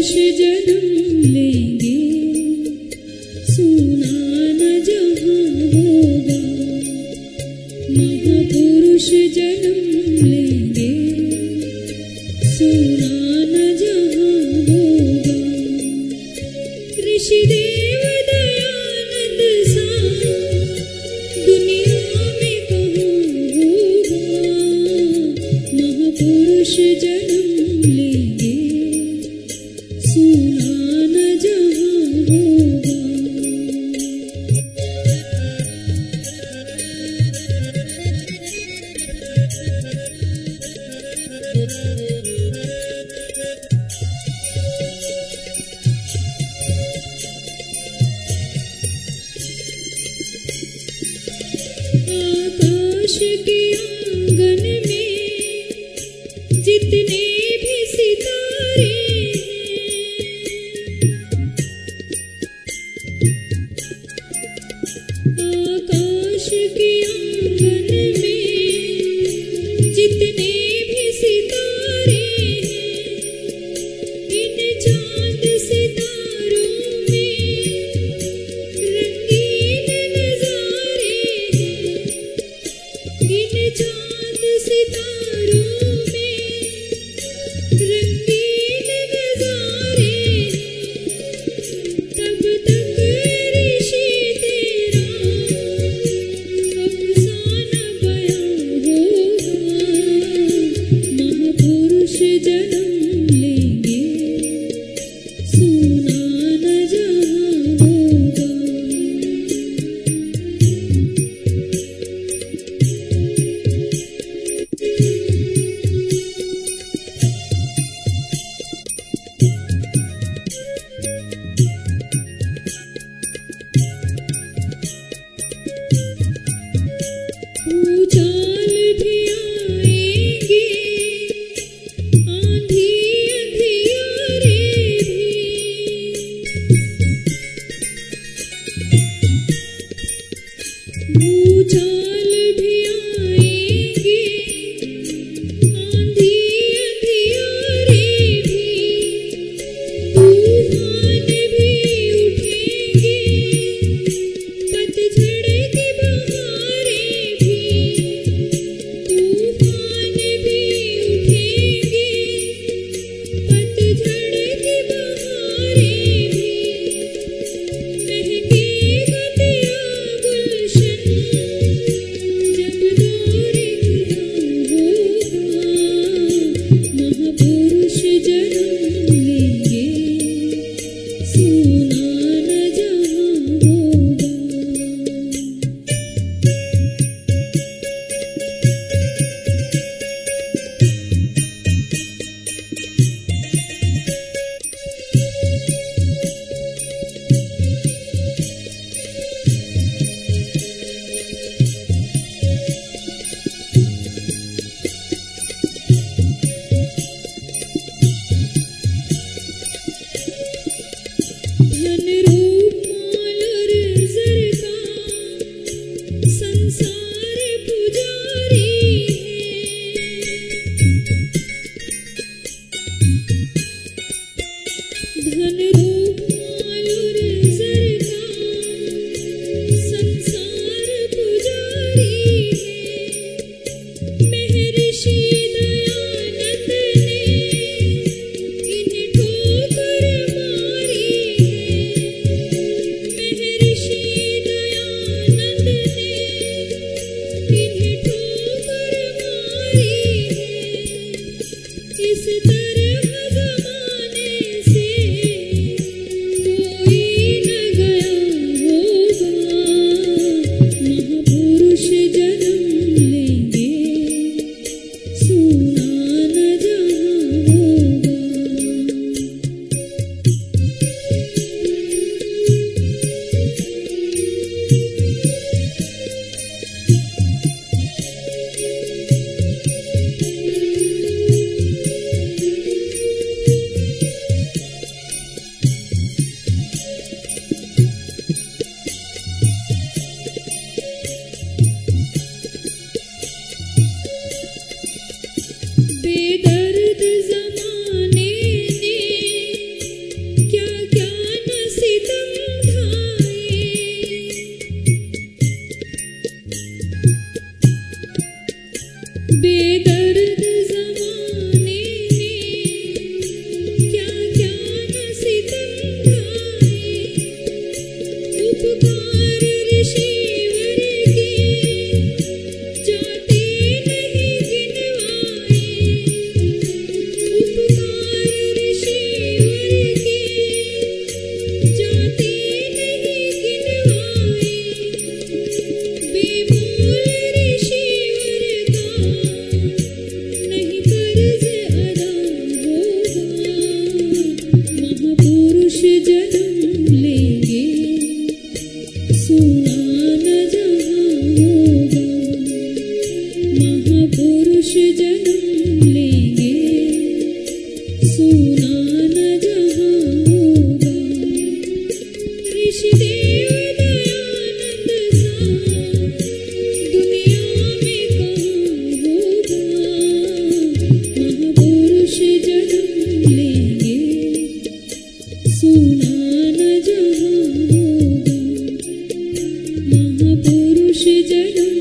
जन्म महापुरुष जन्म होगा। ऋषि देव दयानंद सा दुनिया में महापुरुष जन्म आकाश के आंगन do do Peace. sí. 世界都